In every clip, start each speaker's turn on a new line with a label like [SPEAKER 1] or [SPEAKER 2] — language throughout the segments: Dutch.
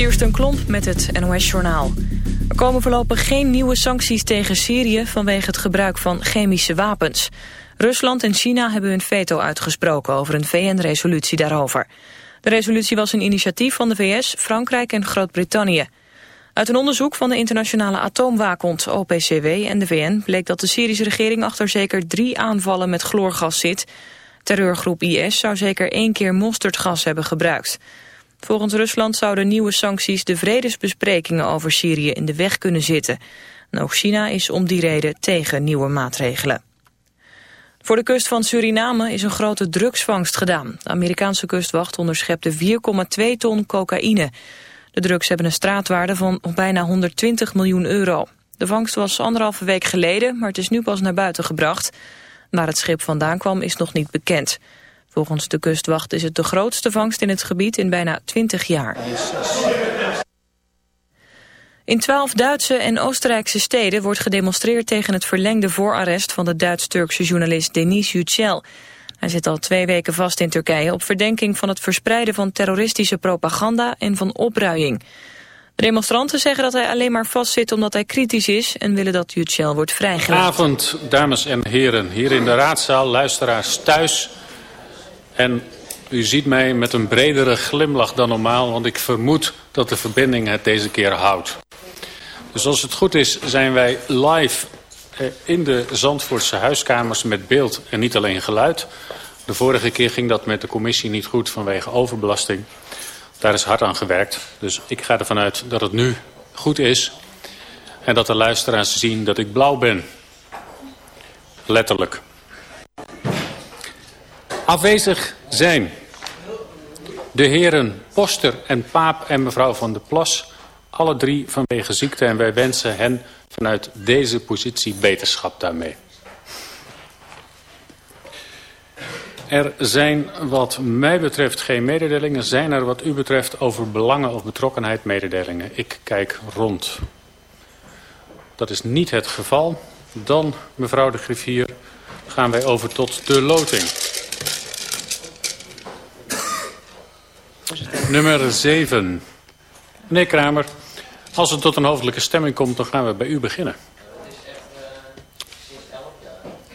[SPEAKER 1] Kirsten Klomp met het NOS-journaal. Er komen voorlopig geen nieuwe sancties tegen Syrië vanwege het gebruik van chemische wapens. Rusland en China hebben hun veto uitgesproken over een VN-resolutie daarover. De resolutie was een initiatief van de VS, Frankrijk en Groot-Brittannië. Uit een onderzoek van de internationale atoomwaakhond OPCW en de VN... bleek dat de Syrische regering achter zeker drie aanvallen met chloorgas zit. Terreurgroep IS zou zeker één keer mosterdgas hebben gebruikt. Volgens Rusland zouden nieuwe sancties de vredesbesprekingen over Syrië in de weg kunnen zitten. En ook China is om die reden tegen nieuwe maatregelen. Voor de kust van Suriname is een grote drugsvangst gedaan. De Amerikaanse kustwacht onderschepte 4,2 ton cocaïne. De drugs hebben een straatwaarde van bijna 120 miljoen euro. De vangst was anderhalve week geleden, maar het is nu pas naar buiten gebracht. Waar het schip vandaan kwam is nog niet bekend. Volgens de kustwacht is het de grootste vangst in het gebied in bijna 20 jaar. In twaalf Duitse en Oostenrijkse steden wordt gedemonstreerd tegen het verlengde voorarrest van de Duits-Turkse journalist Denis Yücel. Hij zit al twee weken vast in Turkije op verdenking van het verspreiden van terroristische propaganda en van opruiing. De demonstranten zeggen dat hij alleen maar vastzit omdat hij kritisch is en willen dat Yücel wordt vrijgelaten.
[SPEAKER 2] Avond, dames en heren, hier in de raadzaal, luisteraars thuis en u ziet mij met een bredere glimlach dan normaal, want ik vermoed dat de verbinding het deze keer houdt. Dus als het goed is, zijn wij live eh, in de Zandvoortse huiskamers met beeld en niet alleen geluid. De vorige keer ging dat met de commissie niet goed vanwege overbelasting. Daar is hard aan gewerkt. Dus ik ga ervan uit dat het nu goed is. En dat de luisteraars zien dat ik blauw ben. Letterlijk. Afwezig zijn de heren Poster en Paap en mevrouw van der Plas. Alle drie vanwege ziekte en wij wensen hen vanuit deze positie beterschap daarmee. Er zijn wat mij betreft geen mededelingen. Zijn er wat u betreft over belangen of betrokkenheid mededelingen? Ik kijk rond. Dat is niet het geval. Dan, mevrouw de griffier, gaan wij over tot de loting. Nummer 7. Meneer Kramer, als het tot een hoofdelijke stemming komt, dan gaan we bij u beginnen.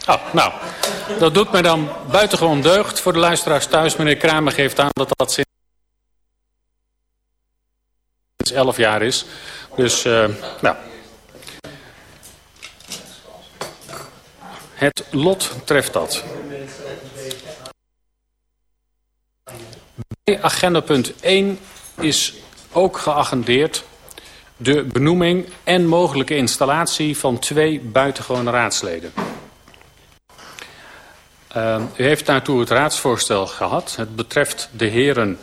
[SPEAKER 2] Oh, nou, dat doet mij dan buitengewoon deugd voor de luisteraars thuis. Meneer Kramer geeft aan dat dat sinds 11 jaar is. Dus, uh, nou. Het lot treft dat. Agenda punt 1 is ook geagendeerd de benoeming en mogelijke installatie van twee buitengewone raadsleden. Uh, u heeft daartoe het raadsvoorstel gehad. Het betreft de heren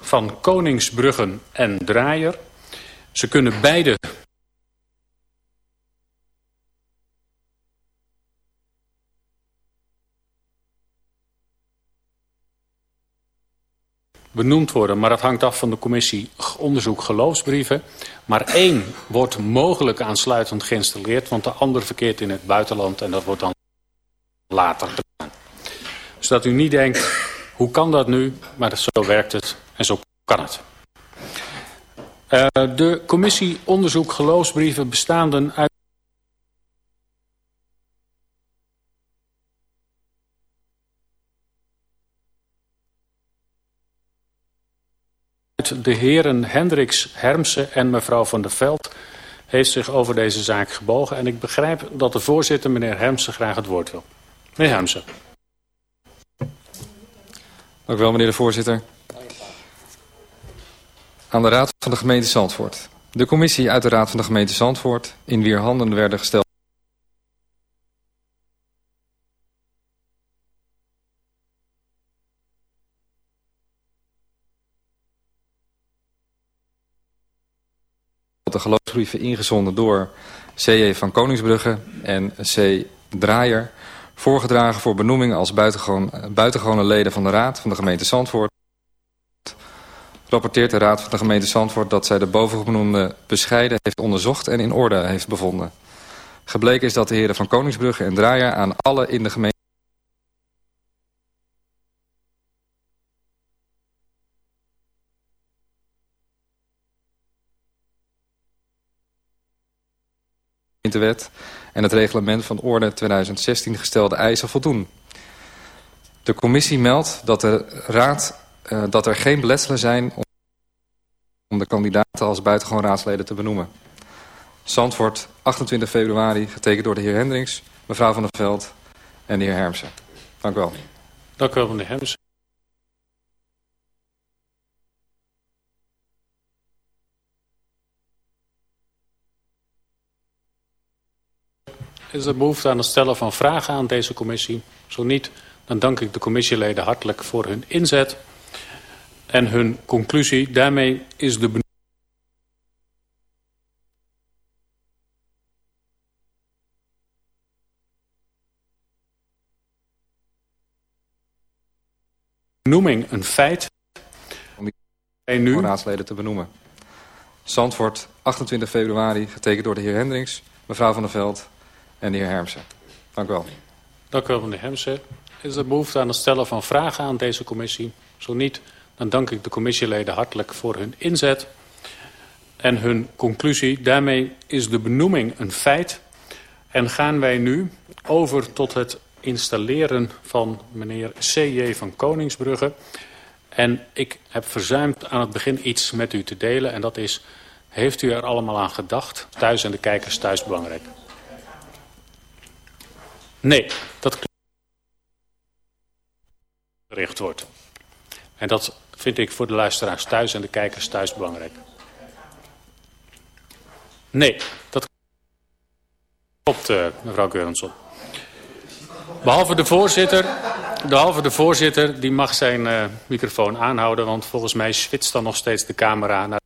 [SPEAKER 2] van Koningsbruggen en Draaier. Ze kunnen beide benoemd worden. Maar dat hangt af van de commissie onderzoek geloofsbrieven. Maar één wordt mogelijk aansluitend geïnstalleerd, want de ander verkeert in het buitenland en dat wordt dan later gedaan. Dus dat u niet denkt, hoe kan dat nu? Maar zo werkt het en zo kan het. Uh, de commissie onderzoek geloofsbrieven bestaande uit De heren Hendricks, Hermsen en mevrouw van der Veld heeft zich over deze zaak gebogen. En ik begrijp dat de voorzitter, meneer Hermsen, graag het woord wil. Meneer Hermsen.
[SPEAKER 3] Dank u wel, meneer de voorzitter. Aan de Raad van de gemeente Zandvoort. De commissie uit de Raad van de gemeente Zandvoort, in wier handen werden gesteld de geloofsbrieven ingezonden door C.J. van Koningsbrugge en C. Draaier... voorgedragen voor benoeming als buitengewone leden van de Raad van de gemeente Zandvoort... rapporteert de Raad van de gemeente Zandvoort... dat zij de bovengenoemde bescheiden heeft onderzocht en in orde heeft bevonden. Gebleken is dat de heren van Koningsbrugge en Draaier aan alle in de gemeente gemeentewet en het reglement van orde 2016 gestelde eisen voldoen. De commissie meldt dat, de raad, uh, dat er geen beletselen zijn om de kandidaten als buitengewoon raadsleden te benoemen. Zandvoort, 28 februari, getekend door de heer Hendricks, mevrouw Van der Veld en de heer Hermsen. Dank u wel.
[SPEAKER 2] Dank u wel, meneer Hermsen. Is er behoefte aan het stellen van vragen aan deze commissie? Zo niet, dan dank ik de commissieleden hartelijk voor hun inzet en hun conclusie. Daarmee is de benoeming een feit.
[SPEAKER 3] Om die nu... raadsleden te benoemen. Zandvoort, 28 februari, getekend door de heer Hendricks, mevrouw Van der Veld en de heer Hermsen. Dank u wel.
[SPEAKER 2] Dank u wel, meneer Hermsen. Is er behoefte aan het stellen van vragen aan deze commissie? Zo niet, dan dank ik de commissieleden hartelijk voor hun inzet en hun conclusie. Daarmee is de benoeming een feit en gaan wij nu over tot het installeren van meneer C.J. van Koningsbrugge. En ik heb verzuimd aan het begin iets met u te delen en dat is... Heeft u er allemaal aan gedacht? Thuis en de kijkers thuis belangrijk. Nee, dat gericht wordt. En dat vind ik voor de luisteraars thuis en de kijkers thuis belangrijk. Nee, dat klopt, uh, mevrouw Geurensson. Behalve de voorzitter, behalve de voorzitter, die mag zijn uh, microfoon aanhouden, want volgens mij switst dan nog steeds de camera naar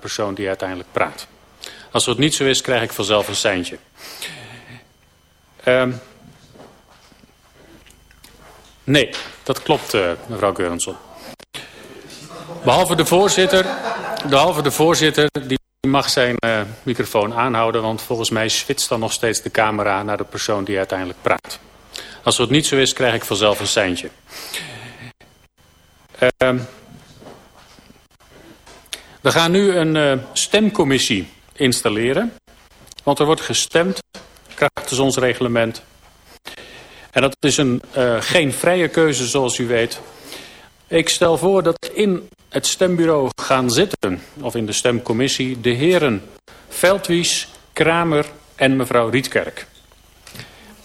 [SPEAKER 2] persoon die uiteindelijk praat. Als het niet zo is, krijg ik vanzelf een seintje. Uh, nee, dat klopt, uh, mevrouw Geurensson. Behalve de voorzitter, behalve de voorzitter die mag zijn uh, microfoon aanhouden, want volgens mij switst dan nog steeds de camera naar de persoon die uiteindelijk praat. Als het niet zo is, krijg ik vanzelf een seintje. Uh, we gaan nu een uh, stemcommissie installeren. Want er wordt gestemd, krachtens ons reglement. En dat is een, uh, geen vrije keuze zoals u weet. Ik stel voor dat in het stembureau gaan zitten, of in de stemcommissie, de heren Veldwies, Kramer en mevrouw Rietkerk.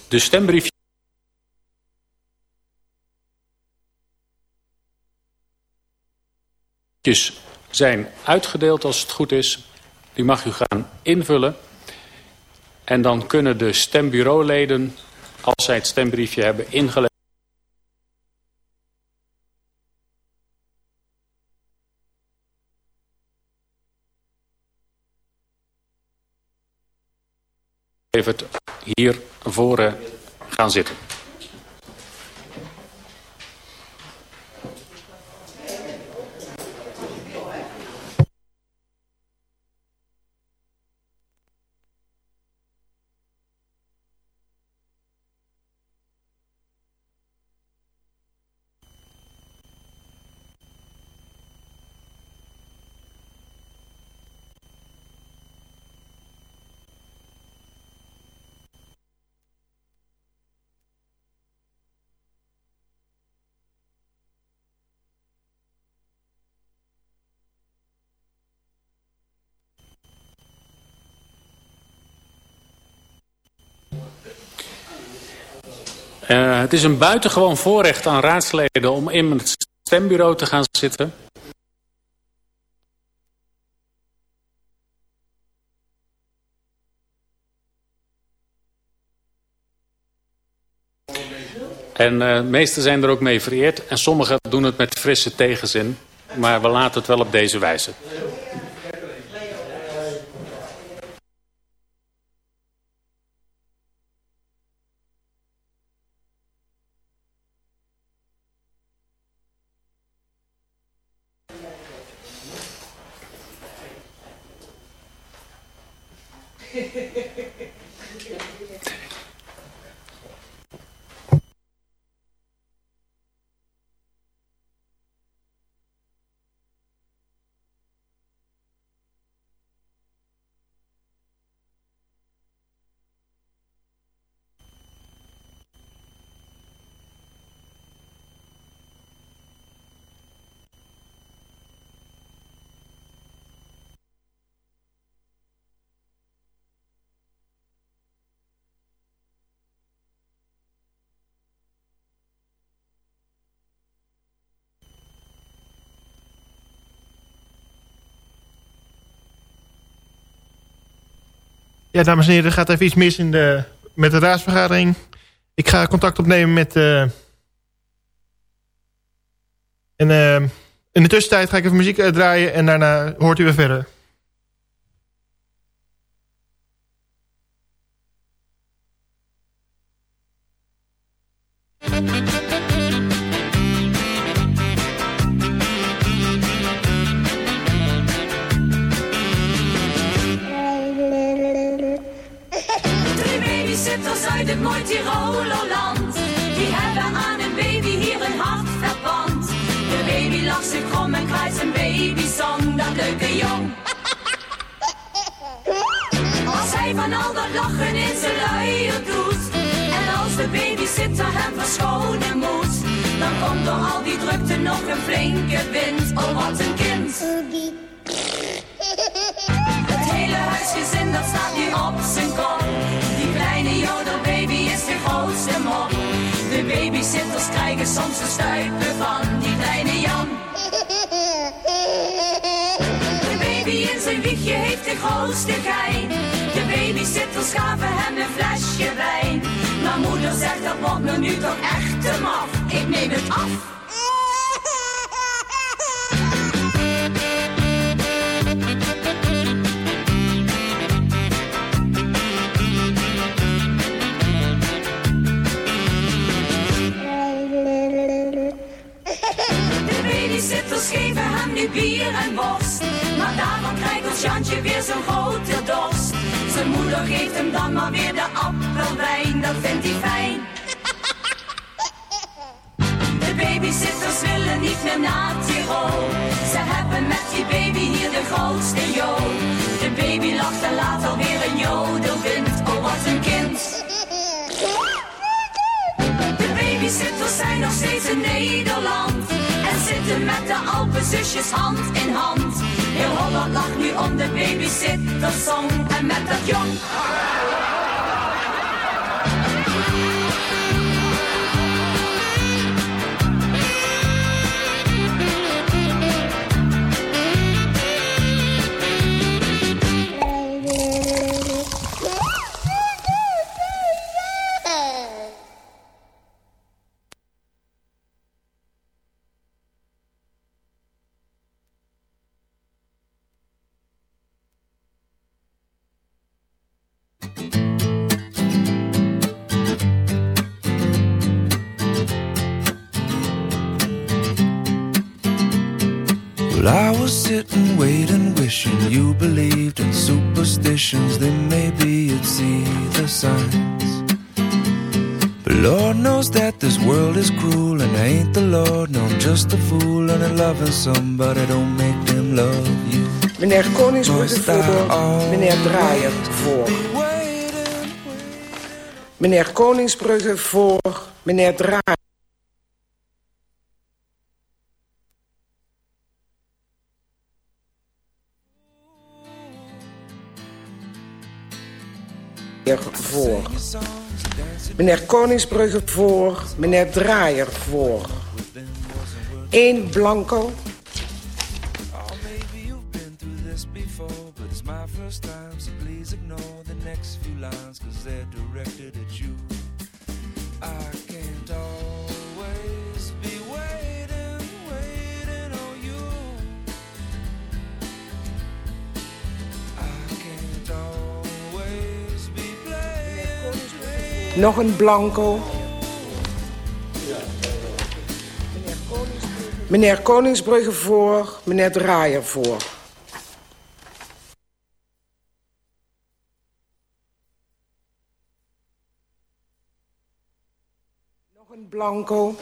[SPEAKER 2] De stembriefjes zijn uitgedeeld als het goed is. Die mag u gaan invullen. En dan kunnen de stembureauleden, als zij het stembriefje hebben ingeleverd... hier voor gaan zitten. Uh, het is een buitengewoon voorrecht aan raadsleden om in het stembureau te gaan zitten. En uh, meesten zijn er ook mee vereerd. En sommigen doen het met frisse tegenzin. Maar we laten het wel op deze wijze.
[SPEAKER 4] Ja, dames en heren, er gaat even iets mis in de, met de raadsvergadering. Ik ga contact opnemen met... Uh, en uh, in de tussentijd ga ik even muziek draaien en daarna hoort u weer verder.
[SPEAKER 5] Uit het mooi Tirolerland. Die hebben aan een baby hier een hart verpand. De baby lacht zich krom en krijgt zijn babysong, dat leuke jong. Als hij van al dat lachen in zijn luier doet. En als de babysitter hem verschonen moet. Dan komt door al die drukte nog een flinke wind. Oh, wat een kind. Het hele huisgezin dat staat nu op zijn kop. Grootste mop. De babysitters krijgen soms de stuipen van die kleine Jan. De baby in zijn wiegje heeft de grootste gein. De babysitters gaven hem een flesje wijn. Maar moeder zegt dat wordt me nu toch echt te maf. Ik neem het af. Bier en worst. Maar daarvan krijgt ons Jantje weer zo'n grote dorst. Zijn moeder geeft hem dan maar weer de appelwijn, dat vindt hij fijn. De babysitters willen niet meer naar Tirol. Ze hebben met die baby hier de grootste jood. De baby lacht en laat alweer een jodelwind. Oh, wat een kind. De babysitters zijn nog steeds in Nederland met de Alpenzusjes hand in hand. Heel Holland lacht nu om de babysittersong en met dat jong.
[SPEAKER 6] Signs. But Lord knows that this world is cruel, and I ain't the Lord. No, I'm just a fool, and I'm loving somebody don't make them love you.
[SPEAKER 7] Meneer Koningsbrugge voor, meneer Draaier voor. Meneer Koningsbrugge voor, meneer Draaier. Meneer Koningsbrugge voor. Meneer Draaier voor. Eén blanco. Nog een blanco. Meneer Koningsbrugge voor, meneer Draaier voor. Nog een blanco.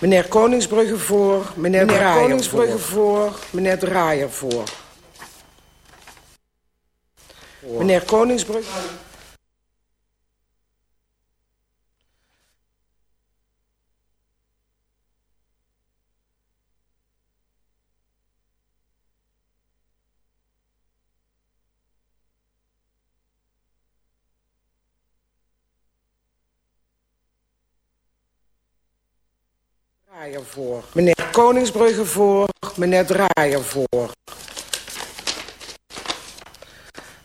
[SPEAKER 7] Meneer Koningsbrugge voor, meneer, meneer Draaier Koningsbrugge voor. voor, meneer Draaier voor. Meneer Koningsbrugge... Draaier voor. Meneer Koningsbrugge voor. Meneer Draaier voor.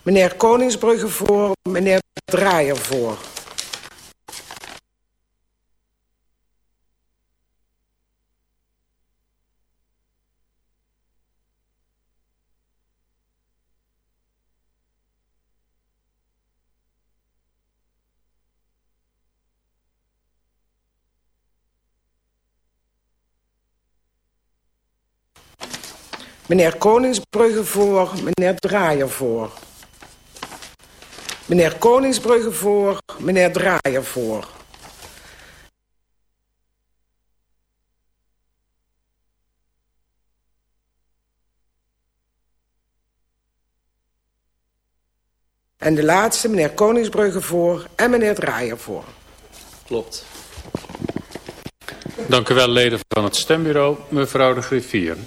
[SPEAKER 7] Meneer Koningsbrugge voor. Meneer Draaier voor. Meneer Koningsbrugge voor, meneer Draaier voor. Meneer Koningsbrugge voor, meneer Draaier voor. En de laatste, meneer Koningsbrugge voor en meneer Draaier voor.
[SPEAKER 8] Klopt.
[SPEAKER 2] Dank u wel, leden van het stembureau. Mevrouw de Griffier.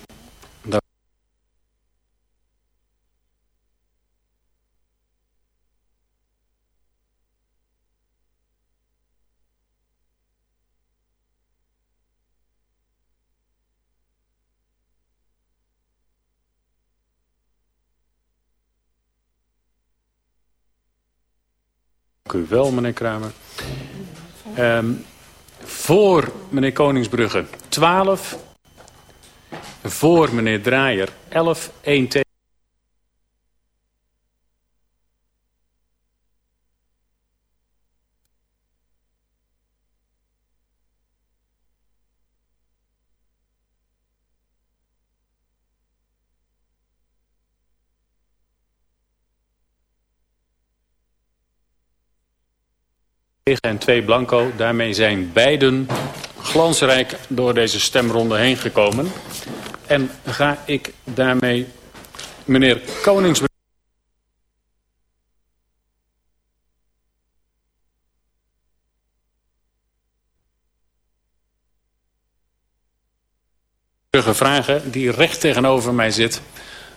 [SPEAKER 2] Dank u wel, meneer Kramer. Um, voor meneer Koningsbrugge 12. Voor meneer Draaier 11. 1 tegen. En twee blanco. Daarmee zijn beiden glansrijk door deze stemronde heen gekomen. En ga ik daarmee meneer Konings... vragen die recht tegenover mij zit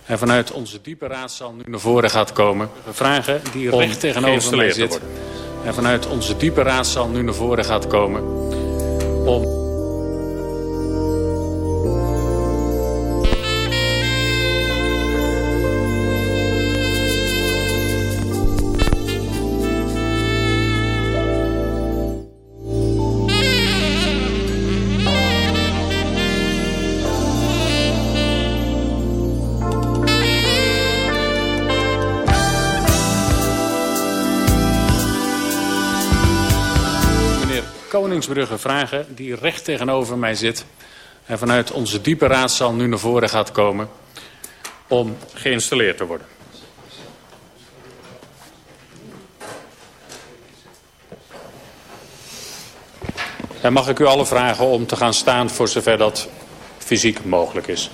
[SPEAKER 2] en vanuit onze diepe raadzaal nu naar voren gaat komen. Vragen die recht tegenover mij zit en vanuit onze diepe raadzaal nu naar voren gaat komen om Koningsbrugge vragen die recht tegenover mij zit... en vanuit onze diepe raadzaal nu naar voren gaat komen... om geïnstalleerd te worden. En mag ik u alle vragen om te gaan staan voor zover dat fysiek mogelijk is.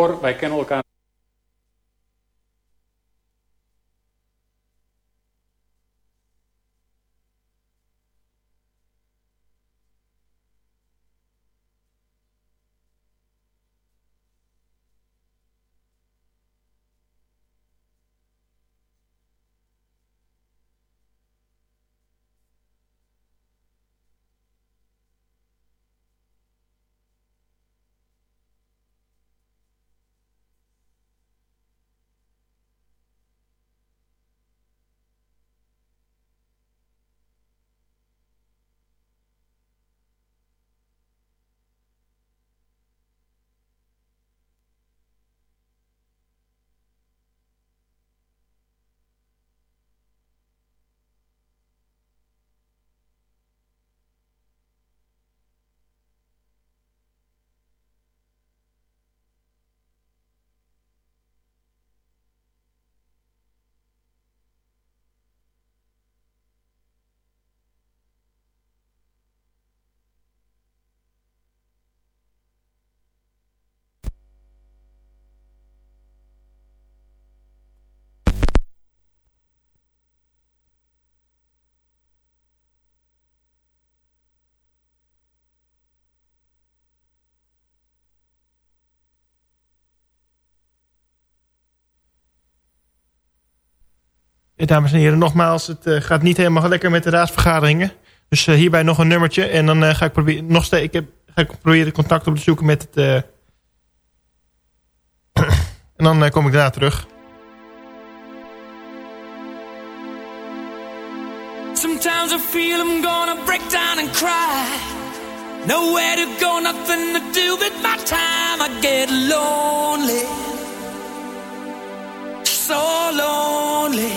[SPEAKER 2] Cor, wij kennen elkaar.
[SPEAKER 4] Dames en heren, nogmaals, het uh, gaat niet helemaal lekker met de raadsvergaderingen. Dus hierbij nog een nummertje. En dan ga ik proberen nog steeds. Ik heb, ga ik proberen contact op te zoeken met het. en dan kom ik daarna terug. Sometimes I feel I'm gonna break down and cry. Nowhere to go, nothing to do with my time. I get lonely, so lonely,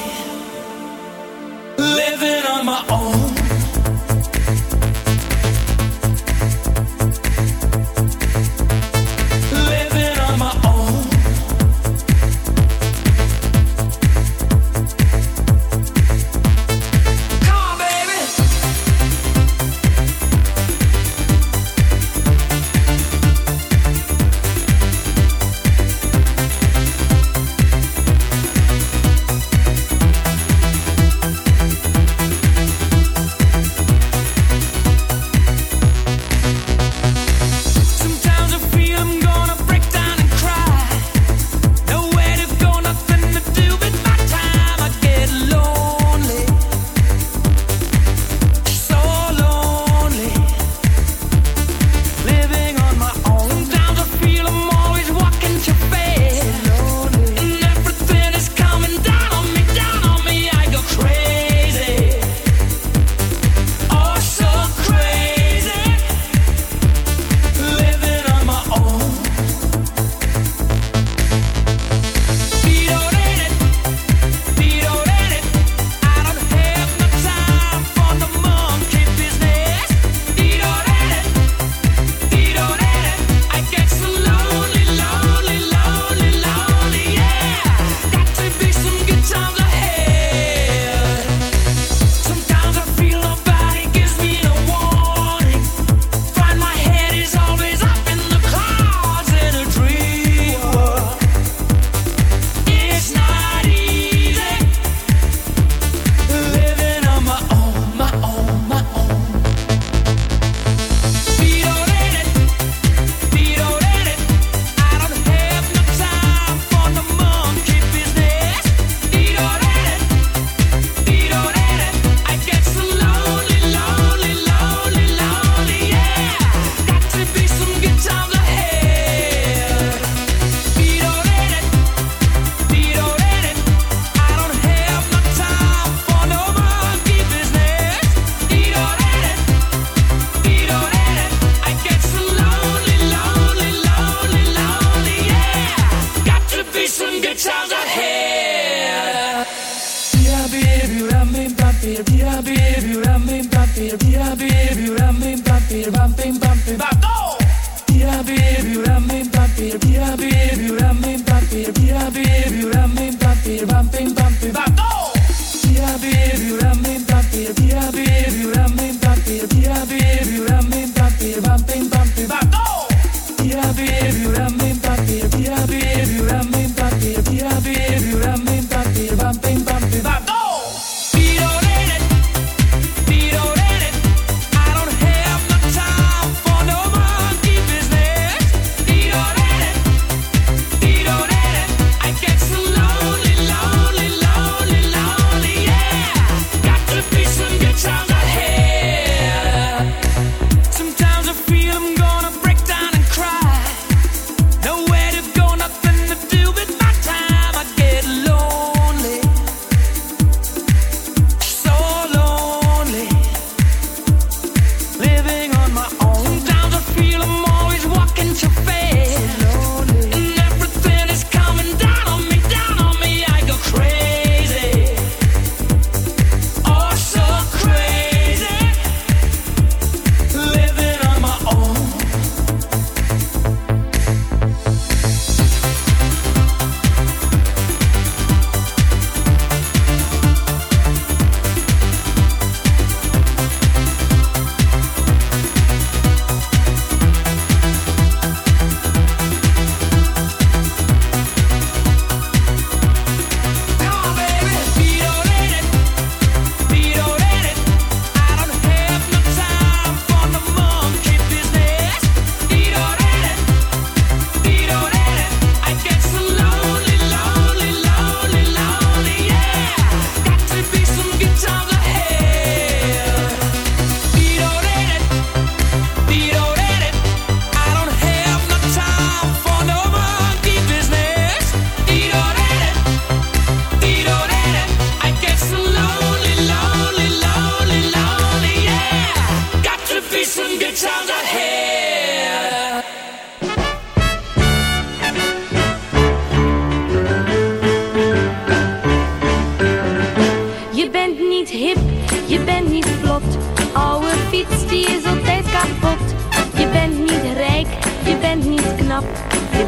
[SPEAKER 4] living on my own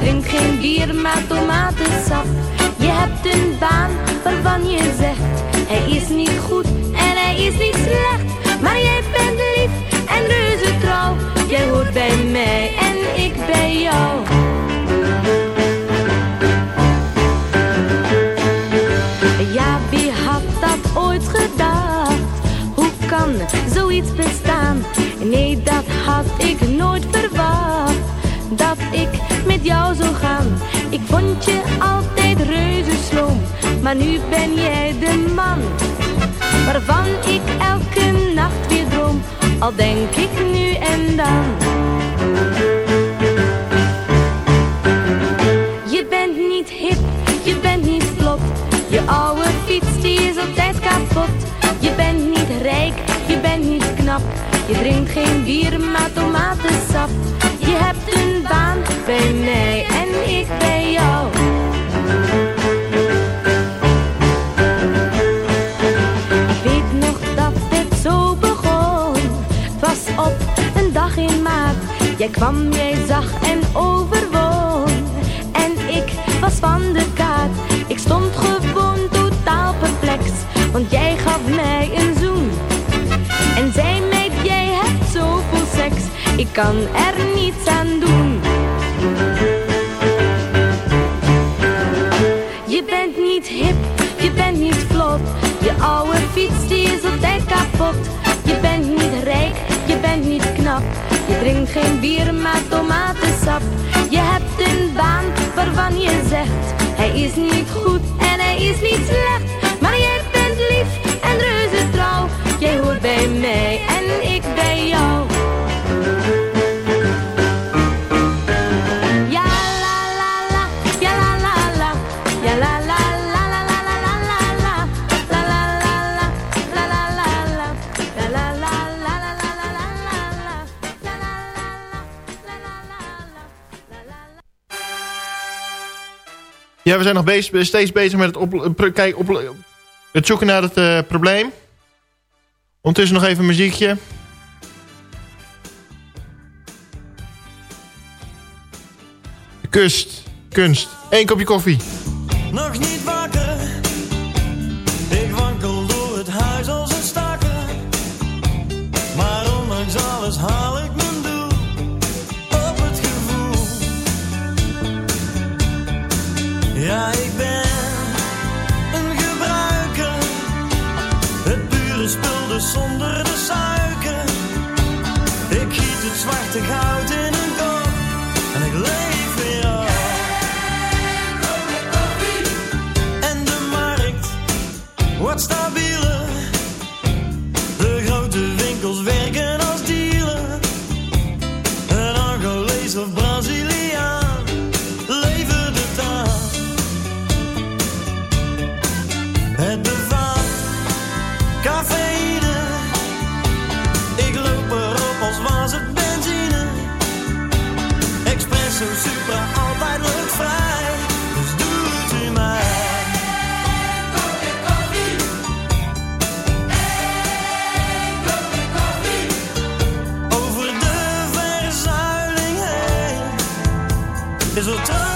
[SPEAKER 8] Je drinkt geen bier, maar tomatensap. Je hebt een baan waarvan je zegt, hij is niet goed en hij is niet slecht. Maar jij bent lief en reuze trouw. Jij hoort bij mij Ik vond je altijd reuze sloom. Maar nu ben jij de man waarvan ik elke nacht weer droom. Al denk ik nu en dan. Je bent niet hip, je bent niet vlot. Je oude fiets die is altijd kapot. Je bent niet rijk, je bent niet knap. Je drinkt geen bier, maar tomatensap. Je hebt een baan bij Jij kwam, jij zag en overwon. En ik was van de kaart. Ik stond gewoon totaal perplex. Want jij gaf mij een zoen. En zei mij, jij hebt zoveel seks. Ik kan er niets aan doen. Je bent niet hip, je bent niet vlot. Je oude fiets die is altijd kapot. Je drinkt geen bier, maar tomatensap. Je hebt een baan waarvan je zegt, hij is niet goed en hij is niet slecht. Maar jij bent lief en reuze
[SPEAKER 9] We zijn nog bezig, steeds bezig met het, op, kijk, op, het zoeken naar het eh, probleem. Ondertussen nog even muziekje. De kust, kunst. Eén kopje koffie.
[SPEAKER 10] nog niet 是真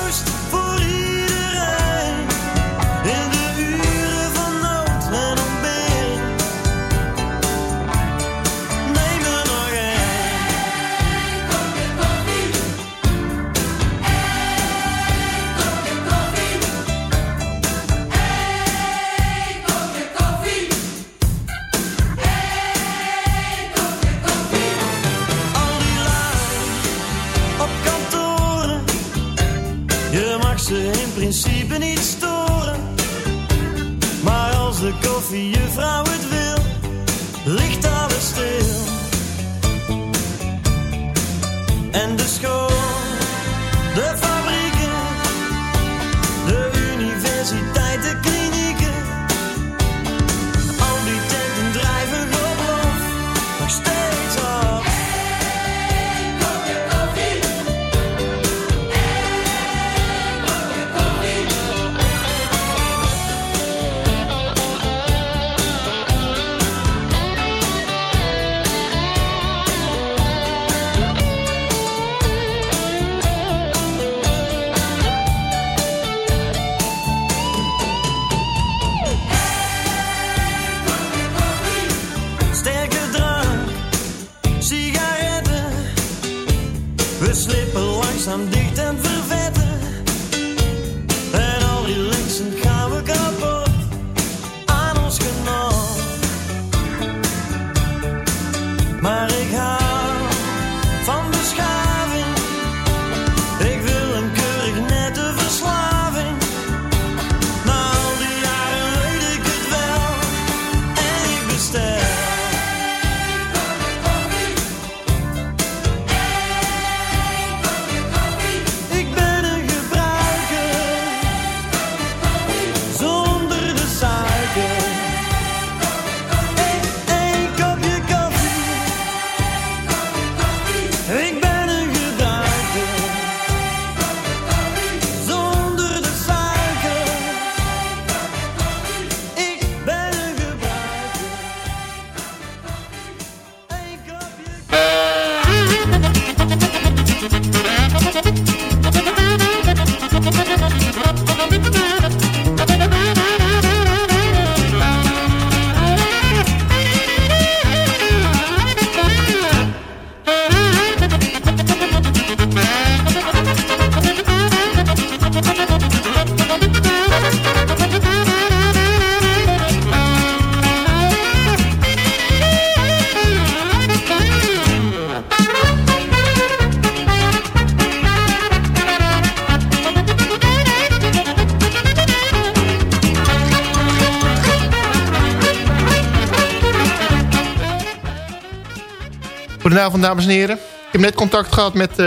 [SPEAKER 9] Goedenavond, dames en heren. Ik heb net contact gehad met eh,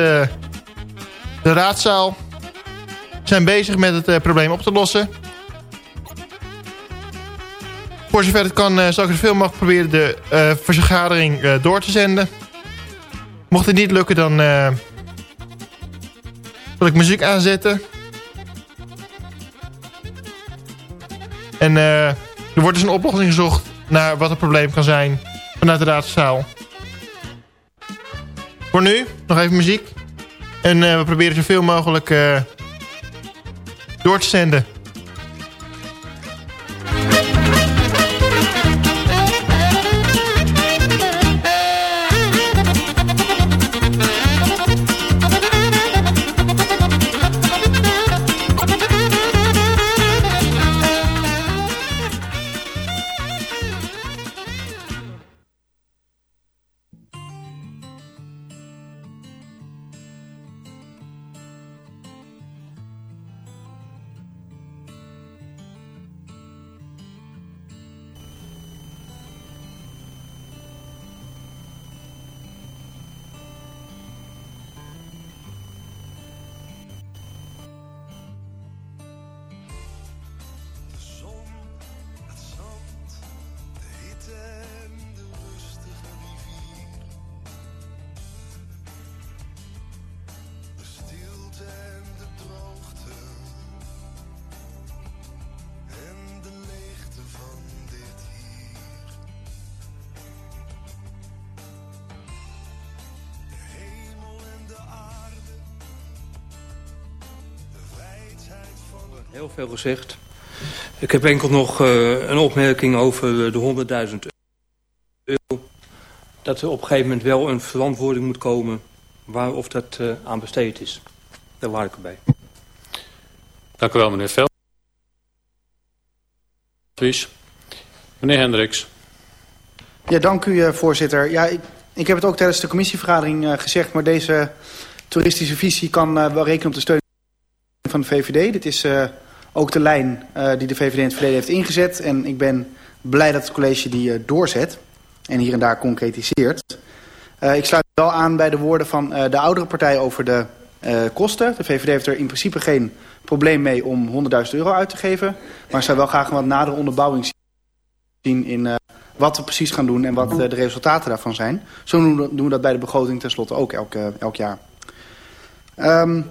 [SPEAKER 9] de raadzaal. We zijn bezig met het eh, probleem op te lossen. Voor zover het kan, eh, zal ik zoveel mogelijk proberen de vergadering door te zenden. Mocht het niet lukken, dan zal ik muziek aanzetten. En er wordt dus een oplossing gezocht naar wat het probleem kan zijn vanuit de raadzaal. Voor nu, nog even muziek. En eh, we proberen zoveel mogelijk eh, door te zenden.
[SPEAKER 11] Gezegd. Ik heb enkel nog uh, een opmerking over de 100.000 euro. Dat er op een gegeven moment wel een verantwoording moet komen waar of dat uh, aan besteed is. Daar laat ik erbij.
[SPEAKER 2] Dank u wel, meneer Veld. Meneer Hendricks.
[SPEAKER 12] Ja, dank u, voorzitter. Ja, ik, ik heb het ook tijdens de commissievergadering uh, gezegd... maar deze toeristische visie kan uh, wel rekenen op de steun van de VVD. Dit is uh, ook de lijn uh, die de VVD in het verleden heeft ingezet. En ik ben blij dat het college die uh, doorzet en hier en daar concretiseert. Uh, ik sluit wel aan bij de woorden van de oudere partij over de kosten. De VVD heeft er in principe geen probleem mee om 100.000 euro uit te geven. Maar zou wel graag een wat nadere onderbouwing zien in wat we precies gaan doen en wat de resultaten daarvan zijn. Zo doen we dat bij de begroting tenslotte ook elk, elk jaar. Um,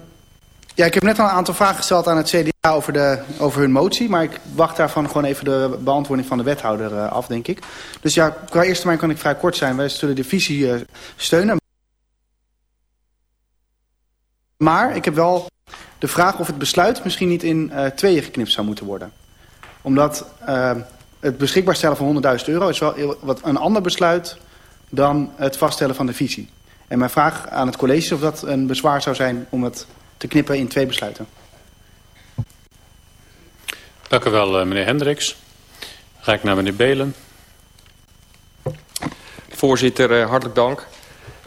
[SPEAKER 12] ja, ik heb net al een aantal vragen gesteld aan het CDA over, de, over hun motie. Maar ik wacht daarvan gewoon even de beantwoording van de wethouder uh, af, denk ik. Dus ja, qua eerste termijn kan ik vrij kort zijn. Wij zullen de visie uh, steunen. Maar ik heb wel de vraag of het besluit misschien niet in uh, tweeën geknipt zou moeten worden. Omdat het beschikbaar stellen van 100.000 euro is wel wat een ander besluit dan het vaststellen van de visie. En mijn vraag aan het college is of dat een bezwaar zou zijn om het te knippen in twee besluiten.
[SPEAKER 2] Dank u wel, eh, meneer Hendricks. Ga ik naar meneer Belen.
[SPEAKER 13] Voorzitter, eh, hartelijk dank.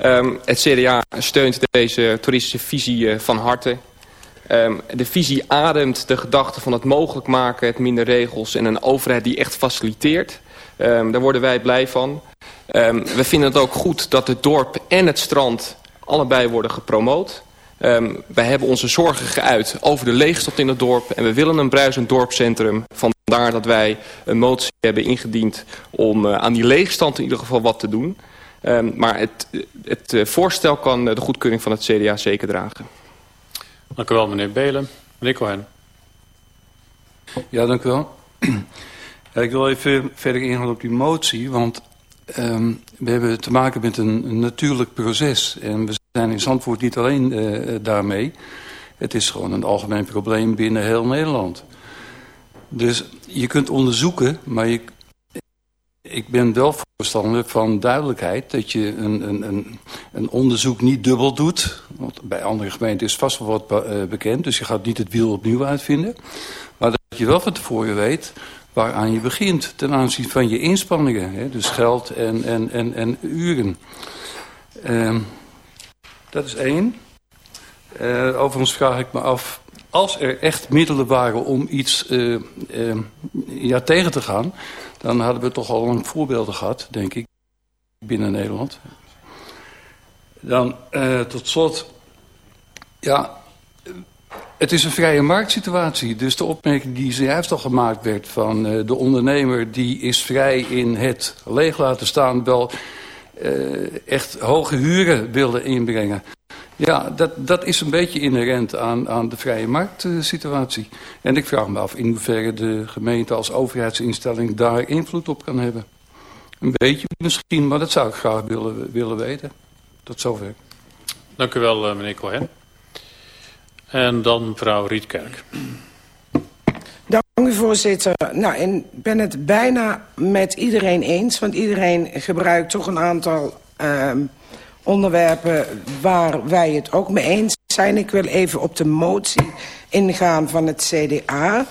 [SPEAKER 13] Um, het CDA steunt deze toeristische visie uh, van harte. Um, de visie ademt de gedachte van het mogelijk maken, het minder regels en een overheid die echt faciliteert. Um, daar worden wij blij van. we vinden het ook goed dat het dorp en het strand allebei worden gepromoot. Um, wij hebben onze zorgen geuit over de leegstand in het dorp. En we willen een bruisend dorpscentrum. Vandaar dat wij een motie hebben ingediend om uh, aan die leegstand in ieder geval wat te doen. Um, maar het, het uh, voorstel kan uh, de goedkeuring van het CDA zeker dragen.
[SPEAKER 2] Dank u wel, meneer Belen. Meneer Cohen.
[SPEAKER 14] Ja, dank u wel. ja, ik wil even verder ingaan op die motie, want um, we hebben te maken met een, een natuurlijk proces. En we zijn in Zandvoort niet alleen uh, daarmee. Het is gewoon een algemeen probleem binnen heel Nederland. Dus je kunt onderzoeken, maar ik ben wel voorstander van duidelijkheid... dat je een, een, een, onderzoek niet dubbel doet. Want bij andere gemeenten is vast wel wat be, uh, bekend. Dus je gaat niet het wiel opnieuw uitvinden. Maar dat je wel van tevoren weet waaraan je begint... ten aanzien van je inspanningen. Hè? Dus geld en, en, en, en uren. Uh, dat is één. Uh, overigens vraag ik me af, als er echt middelen waren om iets uh, uh, ja, tegen te gaan... dan hadden we toch al lang voorbeelden gehad, denk ik, binnen Nederland. Dan tot slot, ja, het is een vrije marktsituatie. Dus de opmerking die zojuist al gemaakt werd van de ondernemer... die is vrij in het leeg laten staan... wel echt hoge huren wilden inbrengen. Ja, dat, dat is een beetje inherent aan, aan de vrije marktsituatie. En ik vraag me af in hoeverre de gemeente als overheidsinstelling daar invloed op kan hebben. Een beetje misschien, maar dat zou ik graag willen, willen weten. Tot zover.
[SPEAKER 2] Dank u wel, uh, meneer Cohen. En dan mevrouw Rietkerk.
[SPEAKER 7] Dank u voorzitter. Nou, ik ben het bijna met iedereen eens. Want iedereen gebruikt toch een aantal uh, onderwerpen waar wij het ook mee eens zijn. Ik wil even op de motie ingaan van het CDA.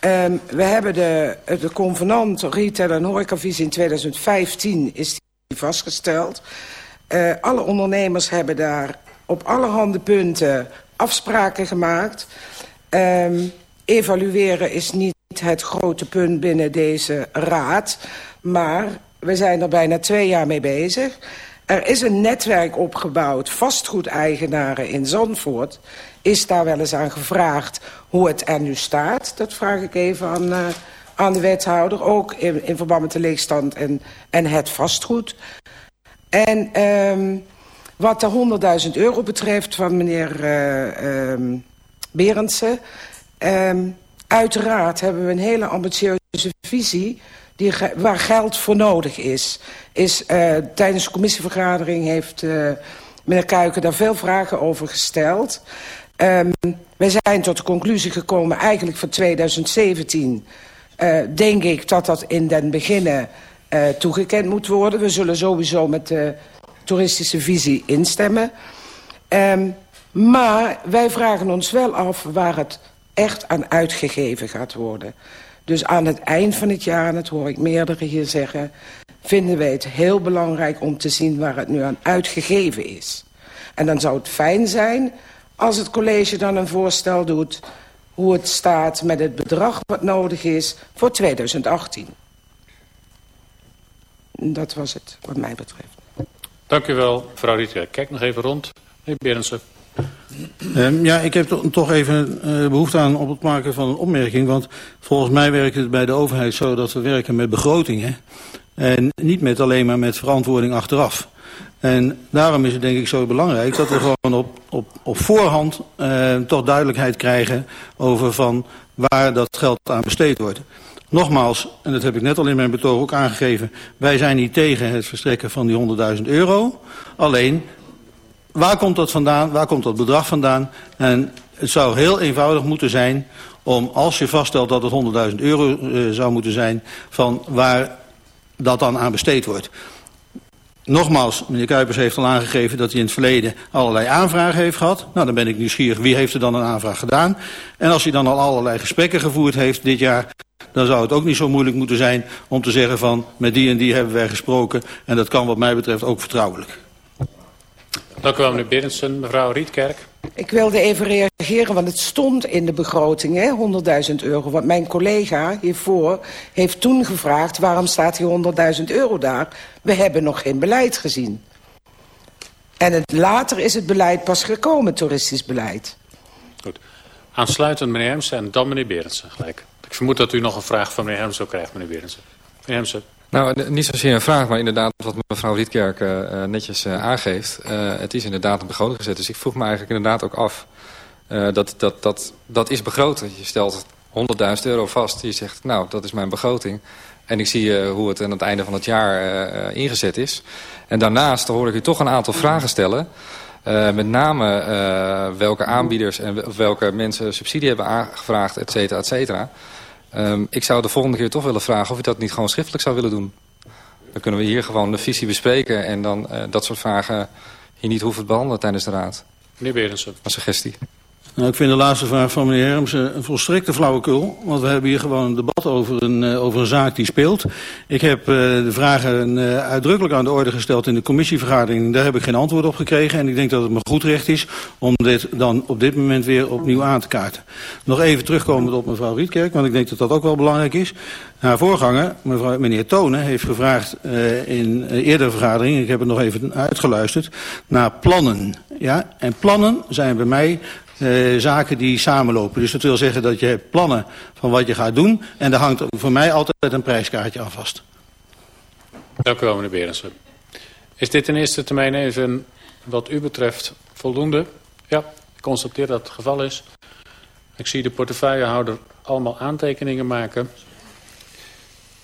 [SPEAKER 7] Um, we hebben de, convenant retail en horecavisie in 2015 is die vastgesteld. Uh, alle ondernemers hebben daar op allerhande punten afspraken gemaakt. Um, evalueren is niet het grote punt binnen deze raad. Maar we zijn er bijna twee jaar mee bezig. Er is een netwerk opgebouwd, vastgoedeigenaren in Zandvoort. Is daar wel eens aan gevraagd hoe het er nu staat? Dat vraag ik even aan, uh, aan de wethouder. Ook in, verband met de leegstand en, en het vastgoed. En um, wat de 100.000 euro betreft van meneer uh, Berendsen... Um, uiteraard hebben we een hele ambitieuze visie die, waar geld voor nodig is. is uh, tijdens de commissievergadering heeft uh, meneer Kuiken daar veel vragen over gesteld. Um, wij zijn tot de conclusie gekomen eigenlijk voor 2017... Uh, denk ik dat dat in den beginnen toegekend moet worden. We zullen sowieso met de toeristische visie instemmen. Um, maar wij vragen ons wel af waar het echt aan uitgegeven gaat worden. Dus aan het eind van het jaar, en dat hoor ik meerdere hier zeggen... vinden wij het heel belangrijk om te zien waar het nu aan uitgegeven is. En dan zou het fijn zijn als het college dan een voorstel doet... hoe het staat met het bedrag wat nodig is voor 2018. Dat was het, wat mij betreft.
[SPEAKER 2] Dank u wel, mevrouw Rietje. Kijk nog even rond. Meneer Berendsen.
[SPEAKER 15] Um, ja, ik heb toch even uh, behoefte aan op het maken van een opmerking. Want volgens mij werkt het bij de overheid zo dat we werken met begrotingen. En niet met alleen maar met verantwoording achteraf. En daarom is het denk ik zo belangrijk dat we gewoon op, op, op voorhand uh, toch duidelijkheid krijgen over van waar dat geld aan besteed wordt. Nogmaals, en dat heb ik net al in mijn betoog ook aangegeven... wij zijn niet tegen het verstrekken van die 100.000 euro. Alleen, waar komt dat vandaan? Waar komt dat bedrag vandaan? En het zou heel eenvoudig moeten zijn om, als je vaststelt dat het 100.000 euro uh, zou moeten zijn... van waar dat dan aan besteed wordt. Nogmaals, meneer Kuipers heeft al aangegeven dat hij in het verleden allerlei aanvragen heeft gehad. Nou, dan ben ik nieuwsgierig, wie heeft er dan een aanvraag gedaan? En als hij dan al allerlei gesprekken gevoerd heeft dit jaar... dan zou het ook niet zo moeilijk moeten zijn om te zeggen van... met die en die hebben wij gesproken en dat kan wat mij betreft ook vertrouwelijk.
[SPEAKER 2] Dank u wel, meneer Berendsen. Mevrouw Rietkerk.
[SPEAKER 7] Ik wilde even reageren, want het stond in de begroting, hè, 100.000 euro. Want mijn collega hiervoor heeft toen gevraagd... waarom staat die 100.000 euro daar? We hebben nog geen beleid gezien. En het, later is het beleid pas gekomen, toeristisch beleid.
[SPEAKER 2] Goed. Aansluitend meneer Hemsen en dan meneer Berendsen gelijk. Ik vermoed dat u nog een vraag van meneer Hemsen krijgt, meneer Berendsen. Meneer Hemsen.
[SPEAKER 3] Nou, niet zozeer een vraag, maar inderdaad wat mevrouw Rietkerk uh, netjes uh, aangeeft. Het is inderdaad een begroting gezet. Dus ik vroeg me eigenlijk inderdaad ook af. dat, dat, dat, dat is begroten. Je stelt 100.000 euro vast. Je zegt, nou, dat is mijn begroting. En ik zie hoe het aan het einde van het jaar ingezet is. En daarnaast hoor ik u toch een aantal vragen stellen. met name welke aanbieders en welke mensen subsidie hebben aangevraagd, et cetera, et cetera. Um, ik zou de volgende keer toch willen vragen of u dat niet gewoon schriftelijk zou willen doen. Dan kunnen we hier gewoon de visie bespreken en dan uh, dat soort vragen hier niet hoeven te behandelen tijdens de raad.
[SPEAKER 2] Meneer Berensen.
[SPEAKER 3] Een suggestie.
[SPEAKER 15] Nou, ik vind de laatste vraag van meneer Hermsen een volstrekte flauwekul. Want we hebben hier gewoon een debat over een, uh, over een zaak die speelt. Ik heb uh, de vragen uh, uitdrukkelijk aan de orde gesteld in de commissievergadering. Daar heb ik geen antwoord op gekregen. En ik denk dat het me goed recht is om dit dan op dit moment weer opnieuw aan te kaarten. Nog even terugkomend op mevrouw Rietkerk, want ik denk dat dat ook wel belangrijk is. Haar voorganger, mevrouw, meneer Tonen, heeft gevraagd in een eerdere vergadering, ik heb het nog even uitgeluisterd, naar plannen. Ja? En plannen zijn bij mij uh, zaken die samenlopen. Dus dat wil zeggen dat je hebt plannen van wat je gaat doen. En daar hangt voor mij altijd een prijskaartje aan vast.
[SPEAKER 2] Dank u wel, meneer Berensen. Is dit in eerste termijn even wat u betreft voldoende? Ja, ik constateer dat het geval is. Ik zie de portefeuillehouder allemaal aantekeningen maken.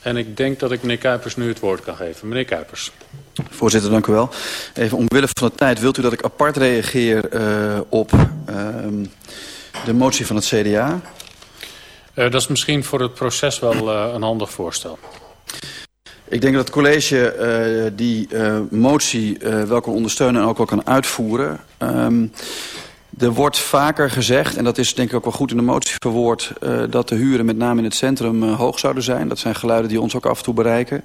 [SPEAKER 2] En ik denk dat ik meneer Kuipers nu het woord kan geven. Meneer Kuipers.
[SPEAKER 16] Voorzitter, dank u wel. Even omwille van de tijd, wilt u dat ik apart reageer uh, op uh, de motie van het CDA?
[SPEAKER 2] Uh, dat is misschien voor het proces wel een handig voorstel.
[SPEAKER 16] Ik denk dat het college die motie wel kan ondersteunen en ook wel kan uitvoeren. Um, er wordt vaker gezegd, en dat is denk ik ook wel goed in de motie verwoord... Uh, dat de huren met name in het centrum uh, hoog zouden zijn. Dat zijn geluiden die ons ook af en toe bereiken.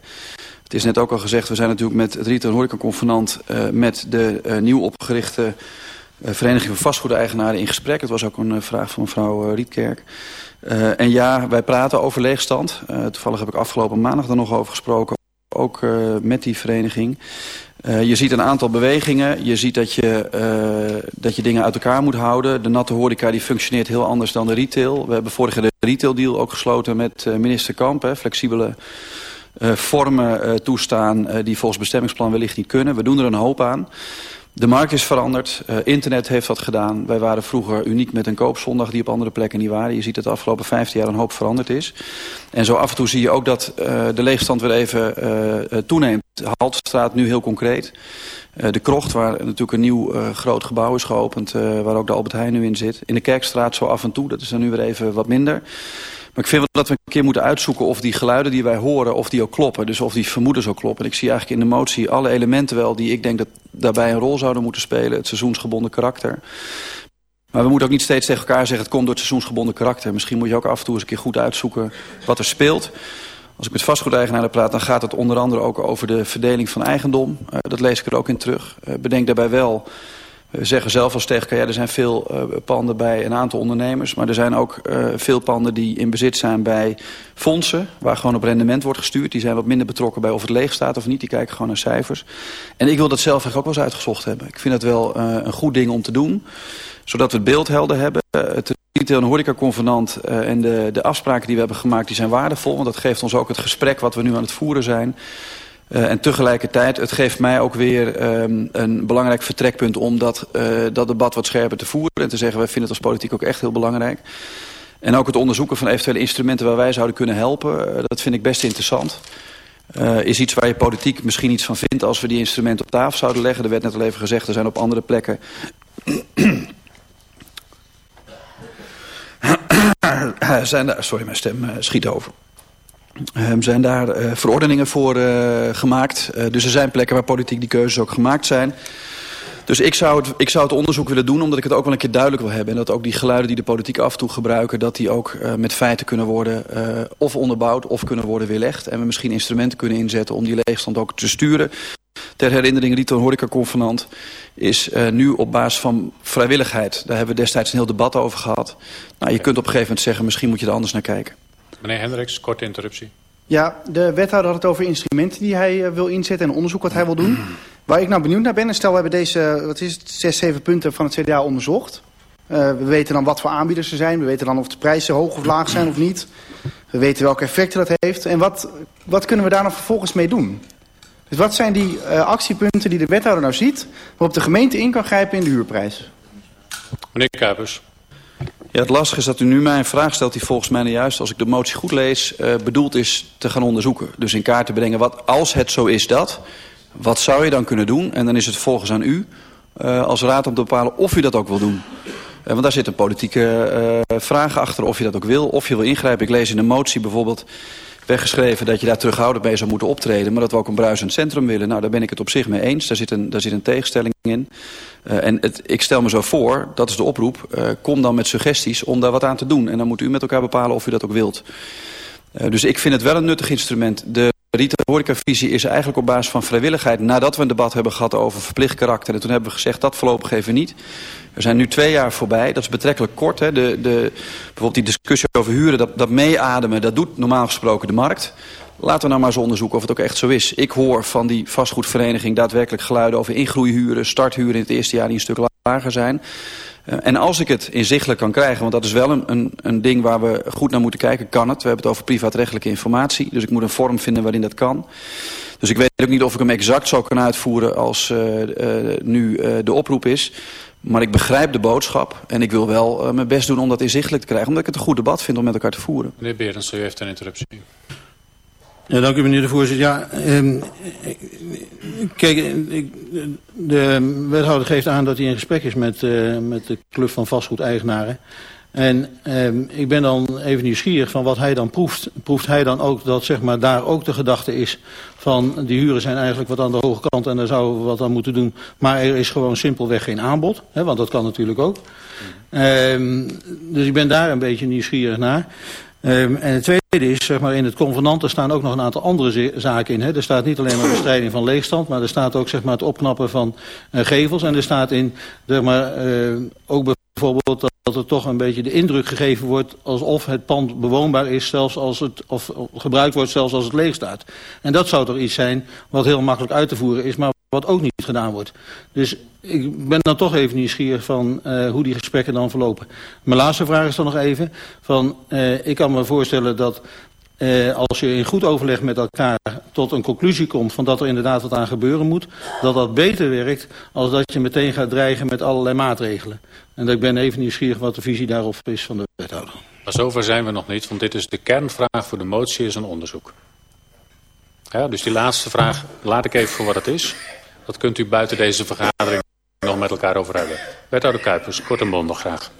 [SPEAKER 16] Het is net ook al gezegd, we zijn natuurlijk met het Retail Horeca Convenant... Uh, met de nieuw opgerichte Vereniging van Vastgoedeigenaren in gesprek. Het was ook een vraag van mevrouw Rietkerk. en ja, wij praten over leegstand. toevallig heb ik afgelopen maandag daar nog over gesproken. Ook met die vereniging. Je ziet een aantal bewegingen. Je ziet dat je, dat je dingen uit elkaar moet houden. De natte horeca die functioneert heel anders dan de retail. We hebben vorig jaar de retail deal ook gesloten met minister Kamp. Hè, flexibele vormen toestaan die volgens bestemmingsplan wellicht niet kunnen. We doen er een hoop aan. De markt is veranderd. Internet heeft dat gedaan. Wij waren vroeger uniek met een koopzondag die op andere plekken niet waren. Je ziet dat de afgelopen 15 jaar een hoop veranderd is. En zo af en toe zie je ook dat de leegstand weer even uh, toeneemt. Haltstraat nu heel concreet. de Krocht, waar natuurlijk een nieuw groot gebouw is geopend... waar ook de Albert Heijn nu in zit. In de Kerkstraat zo af en toe. Dat is dan nu weer even wat minder. Maar ik vind wel dat we een keer moeten uitzoeken of die geluiden die wij horen, of die ook kloppen. Dus of die vermoedens ook kloppen. En ik zie eigenlijk in de motie alle elementen wel die ik denk dat daarbij een rol zouden moeten spelen. Het seizoensgebonden karakter. Maar we moeten ook niet steeds tegen elkaar zeggen... het komt door het seizoensgebonden karakter. Misschien moet je ook af en toe eens een keer goed uitzoeken wat er speelt. Als ik met vastgoedeigenaren praat, dan gaat het onder andere ook over de verdeling van eigendom. Uh, dat lees ik er ook in terug. Uh, bedenk daarbij wel we zeggen zelf als tegen ja, er zijn veel uh, panden bij een aantal ondernemers. Maar er zijn ook uh, veel panden die in bezit zijn bij fondsen. Waar gewoon op rendement wordt gestuurd. Die zijn wat minder betrokken bij of het leeg staat of niet. Die kijken gewoon naar cijfers. En ik wil dat zelf eigenlijk ook wel eens uitgezocht hebben. Ik vind het wel een goed ding om te doen. Zodat we het beeld helder hebben. Het retail- en horeca-convenant en de, de afspraken die we hebben gemaakt... die zijn waardevol. Want dat geeft ons ook het gesprek wat we nu aan het voeren zijn... Uh, en tegelijkertijd, het geeft mij ook weer um, een belangrijk vertrekpunt om dat, uh, dat debat wat scherper te voeren. En te zeggen, wij vinden het als politiek ook echt heel belangrijk. En ook het onderzoeken van eventuele instrumenten waar wij zouden kunnen helpen, uh, dat vind ik best interessant. Is iets waar je politiek misschien iets van vindt als we die instrumenten op tafel zouden leggen. Er werd net al even gezegd, er zijn op andere plekken... zijn, sorry, mijn stem schiet over. Um, zijn daar uh, verordeningen voor uh, gemaakt. Uh, dus er zijn plekken waar politiek die keuzes ook gemaakt zijn. Dus ik zou, het, ik zou het onderzoek willen doen omdat ik het ook wel een keer duidelijk wil hebben. En dat ook die geluiden die de politiek af en toe gebruiken... dat die ook met feiten kunnen worden of onderbouwd of kunnen worden weerlegd. En we misschien instrumenten kunnen inzetten om die leegstand ook te sturen. Ter herinnering, Rito Horeca-convenant is uh, nu op basis van vrijwilligheid. Daar hebben we destijds een heel debat over gehad. Nou, je kunt op een gegeven moment zeggen, misschien moet je er anders naar kijken.
[SPEAKER 2] Meneer Hendricks, korte interruptie.
[SPEAKER 12] Ja, de wethouder had het over instrumenten die hij uh, wil inzetten en onderzoek wat hij wil doen. Waar ik nou benieuwd naar ben, en stel we hebben deze, wat is het, zes, zeven punten van het CDA onderzocht. Uh, we weten dan wat voor aanbieders er zijn. We weten dan of de prijzen hoog of laag zijn of niet. We weten welke effecten dat heeft. En wat, wat kunnen we daar dan vervolgens mee doen? Dus wat zijn die uh, actiepunten die de wethouder nou ziet... waarop de gemeente in kan grijpen in de huurprijs?
[SPEAKER 2] Meneer Kuipers.
[SPEAKER 16] Het lastige is dat u nu mij een vraag stelt die volgens mij juist, als ik de motie goed lees, uh, bedoeld is te gaan onderzoeken. Dus in kaart te brengen, wat als het zo is dat, wat zou je dan kunnen doen? En dan is het volgens aan u uh, als raad om te bepalen of u dat ook wil doen. Uh, want daar zit een politieke vraag achter of je dat ook wil, of je wil ingrijpen. Ik lees in de motie bijvoorbeeld weggeschreven dat je daar terughoudend mee zou moeten optreden... maar dat we ook een bruisend centrum willen. Nou, daar ben ik het op zich mee eens. Daar zit een, daar zit een tegenstelling in. Uh, en het, ik stel me zo voor, dat is de oproep... Uh, kom dan met suggesties om daar wat aan te doen. En dan moet u met elkaar bepalen of u dat ook wilt. Uh, dus ik vind het wel een nuttig instrument. De retail-horeca-visie is eigenlijk op basis van vrijwilligheid... nadat we een debat hebben gehad over verplicht karakter. En toen hebben we gezegd, dat voorlopig even niet. Er zijn nu twee jaar voorbij, dat is betrekkelijk kort. Hè. De, de, bijvoorbeeld die discussie over huren, dat, dat meeademen... dat doet normaal gesproken de markt. Laten we nou maar eens onderzoeken of het ook echt zo is. Ik hoor van die vastgoedvereniging daadwerkelijk geluiden over ingroeihuren... starthuren in het eerste jaar die een stuk lager zijn... Uh, en als ik het inzichtelijk kan krijgen, want dat is wel een, een, een ding waar we goed naar moeten kijken, kan het. We hebben het over privaatrechtelijke informatie, dus ik moet een vorm vinden waarin dat kan. Dus ik weet ook niet of ik hem exact zou kunnen uitvoeren als uh, uh, nu de oproep is. Maar ik begrijp de boodschap en ik wil wel uh, mijn best doen om dat inzichtelijk te krijgen. Omdat ik het een goed debat vind om met elkaar te voeren.
[SPEAKER 2] Meneer Berends, u heeft een interruptie.
[SPEAKER 15] Ja, dank u meneer de voorzitter. Ja, um, kijk, ik, de wethouder geeft aan dat hij in gesprek is met, uh, met de club van vastgoedeigenaren. En um, ik ben dan even nieuwsgierig van wat hij dan proeft. Proeft hij dan ook dat zeg maar, daar ook de gedachte is van die huren zijn eigenlijk wat aan de hoge kant en daar zouden we wat aan moeten doen. Maar er is gewoon simpelweg geen aanbod, hè, want dat kan natuurlijk ook. Um, dus ik ben daar een beetje nieuwsgierig naar. Um, en het tweede is, zeg maar, in het convenant er staan ook nog een aantal andere zaken in. Hè. Er staat niet alleen maar bestrijding van leegstand, maar er staat ook zeg maar, het opknappen van uh, gevels. En er staat in, zeg maar, ook bijvoorbeeld dat, er toch een beetje de indruk gegeven wordt alsof het pand bewoonbaar is, zelfs als het, of gebruikt wordt zelfs als het leeg staat. En dat zou toch iets zijn wat heel makkelijk uit te voeren is, maar wat ook niet gedaan wordt. Dus ik ben dan toch even nieuwsgierig van uh, hoe die gesprekken dan verlopen. Mijn laatste vraag is dan nog even. Van, uh, ik kan me voorstellen dat uh, als je in goed overleg met elkaar tot een conclusie komt van dat er inderdaad wat aan gebeuren moet, dat dat beter werkt als dat je meteen gaat dreigen met allerlei maatregelen. En ik ben even nieuwsgierig wat de visie daarop is van de wethouder.
[SPEAKER 2] Maar zover zijn we nog niet, want dit is de kernvraag voor de motie is een onderzoek. Dus die laatste vraag laat ik even voor wat het is. Dat kunt u buiten deze vergadering nog met elkaar over hebben. Wethouder Kuipers, kort en bondig graag.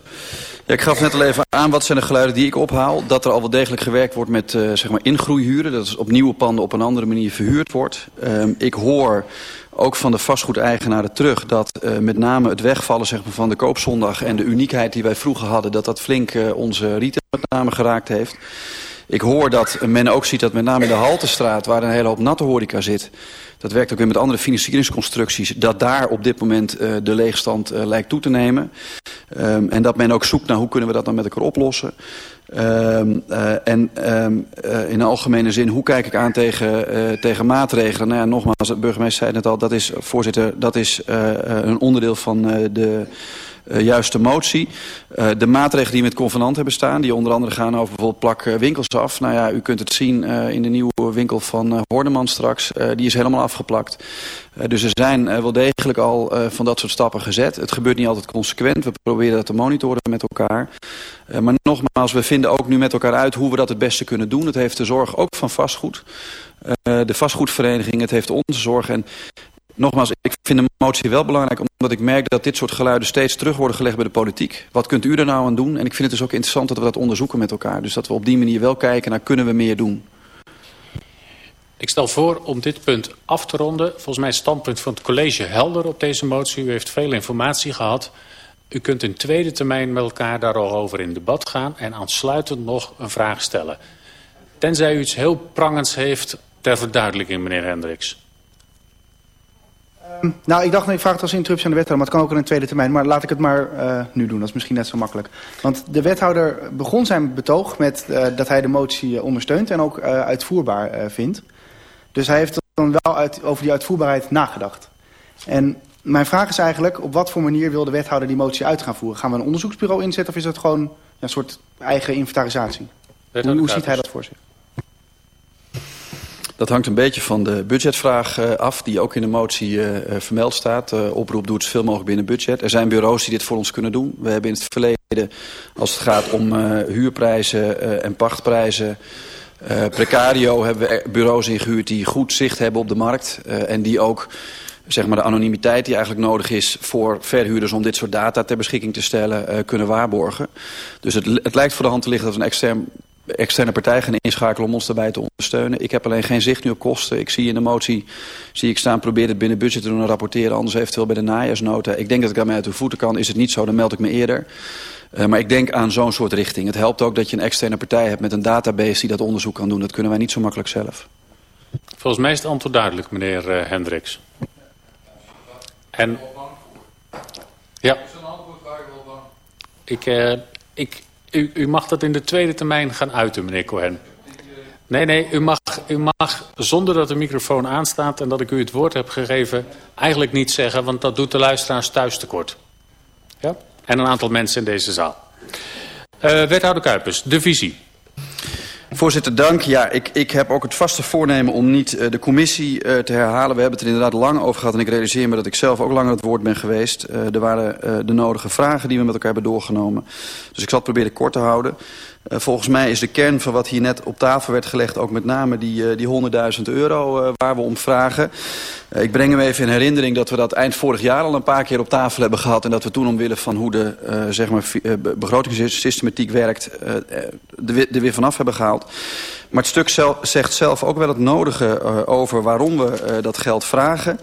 [SPEAKER 16] Ik gaf net al even aan, wat zijn de geluiden die ik ophaal? Dat er al wel degelijk gewerkt wordt met uh, zeg maar ingroeihuren. Dat is op nieuwe panden op een andere manier verhuurd wordt. Um, ik hoor ook van de vastgoedeigenaren terug dat uh, met name het wegvallen zeg maar, van de koopzondag... en de uniekheid die wij vroeger hadden, dat dat flink uh, onze retail met name geraakt heeft. Ik hoor dat men ook ziet dat met name in de Haltestraat, waar een hele hoop natte horeca zit... dat werkt ook weer met andere financieringsconstructies... dat daar op dit moment uh, de leegstand uh, lijkt toe te nemen. Um, en dat men ook zoekt naar hoe kunnen we dat dan met elkaar oplossen. Um, uh, en um, in de algemene zin, hoe kijk ik aan tegen, tegen maatregelen? Nou ja, nogmaals, de burgemeester zei het net al, dat is, voorzitter, dat is een onderdeel van de uh, juiste motie. Uh, de maatregelen die met convenant hebben staan, die onder andere gaan over bijvoorbeeld plak uh, winkels af. Nou ja, u kunt het zien in de nieuwe winkel van Horneman straks. Die is helemaal afgeplakt. Dus er zijn wel degelijk al van dat soort stappen gezet. Het gebeurt niet altijd consequent. We proberen dat te monitoren met elkaar. Maar nogmaals, we vinden ook nu met elkaar uit hoe we dat het beste kunnen doen. Het heeft de zorg ook van vastgoed. De vastgoedvereniging, het heeft onze zorg. En Nogmaals, ik vind de motie wel belangrijk omdat ik merk dat dit soort geluiden steeds terug worden gelegd bij de politiek. Wat kunt u er nou aan doen? En ik vind het dus ook interessant dat we dat onderzoeken met elkaar. Dus dat we op die manier wel kijken naar kunnen we meer doen.
[SPEAKER 2] Ik stel voor om dit punt af te ronden. Volgens mij het standpunt van het college helder op deze motie. U heeft veel informatie gehad. U kunt in tweede termijn met elkaar daarover in debat gaan... en aansluitend nog een vraag stellen. Tenzij u iets heel prangends heeft ter verduidelijking, meneer Hendricks.
[SPEAKER 12] Um, nou, ik dacht, ik vraag het als interruptie aan de wethouder, maar het kan ook in een tweede termijn. Maar laat ik het maar uh, nu doen, dat is misschien net zo makkelijk. Want de wethouder begon zijn betoog met uh, dat hij de motie uh, ondersteunt en ook uitvoerbaar vindt. Dus hij heeft dan wel uit, over die uitvoerbaarheid nagedacht. En mijn vraag is eigenlijk, op wat voor manier wil de wethouder die motie uit gaan voeren? Gaan we een onderzoeksbureau inzetten of is dat gewoon een soort eigen inventarisatie? Hoe, hoe ziet hij dat voor zich?
[SPEAKER 16] Dat hangt een beetje van de budgetvraag uh, af, die ook in de motie uh, vermeld staat. Oproep doet zoveel mogelijk binnen budget. Er zijn bureaus die dit voor ons kunnen doen. We hebben in het verleden, als het gaat om huurprijzen en pachtprijzen... precario hebben we bureaus ingehuurd die goed zicht hebben op de markt. en die ook zeg maar, de anonimiteit die eigenlijk nodig is voor verhuurders om dit soort data ter beschikking te stellen, kunnen waarborgen. Dus het, het lijkt voor de hand te liggen dat een extern externe partij gaan inschakelen om ons daarbij te ondersteunen. Ik heb alleen geen zicht nu op kosten. Ik zie in de motie zie ik staan, probeer het binnen budget te doen en rapporteren. Anders eventueel bij de najaarsnota. Ik denk dat ik daarmee uit de voeten kan. Is het niet zo, dan meld ik me eerder. Uh, maar ik denk aan zo'n soort richting. Het helpt ook dat je een externe partij hebt met een database die dat onderzoek kan doen. Dat kunnen wij niet zo makkelijk zelf.
[SPEAKER 2] Volgens mij is het antwoord duidelijk, meneer uh, Hendricks. En... Ja. Ik, uh, ik, u, u mag dat in de tweede termijn gaan uiten, meneer Cohen. Nee, nee, u mag, u mag zonder dat de microfoon aanstaat en dat ik u het woord heb gegeven... eigenlijk niet zeggen, want dat doet de luisteraars thuis tekort. Ja? En een aantal mensen in deze zaal. Uh, wethouder Kuipers, de visie.
[SPEAKER 16] Voorzitter, dank. Ja, ik, ik heb ook het vaste voornemen om niet uh, de commissie uh, te herhalen. We hebben het er inderdaad lang over gehad en ik realiseer me dat ik zelf ook langer het woord ben geweest. Uh, er waren de nodige vragen die we met elkaar hebben doorgenomen. Dus ik zal het proberen kort te houden. Uh, volgens mij is de kern van wat hier net op tafel werd gelegd... ook met name die, uh, die 100.000 euro uh, waar we om vragen. ik breng hem even in herinnering dat we dat eind vorig jaar al een paar keer op tafel hebben gehad... en dat we toen omwille van hoe de zeg maar, begrotingssystematiek werkt... er weer vanaf hebben gehaald. Maar het stuk zegt zelf ook wel het nodige over waarom we dat geld vragen...